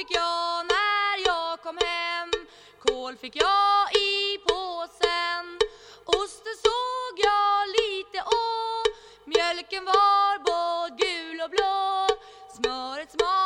fick jag när jag kom hem. Kål fick jag i påsen. Osten såg jag lite å Mjölken var både gul och blå. Smöret smakade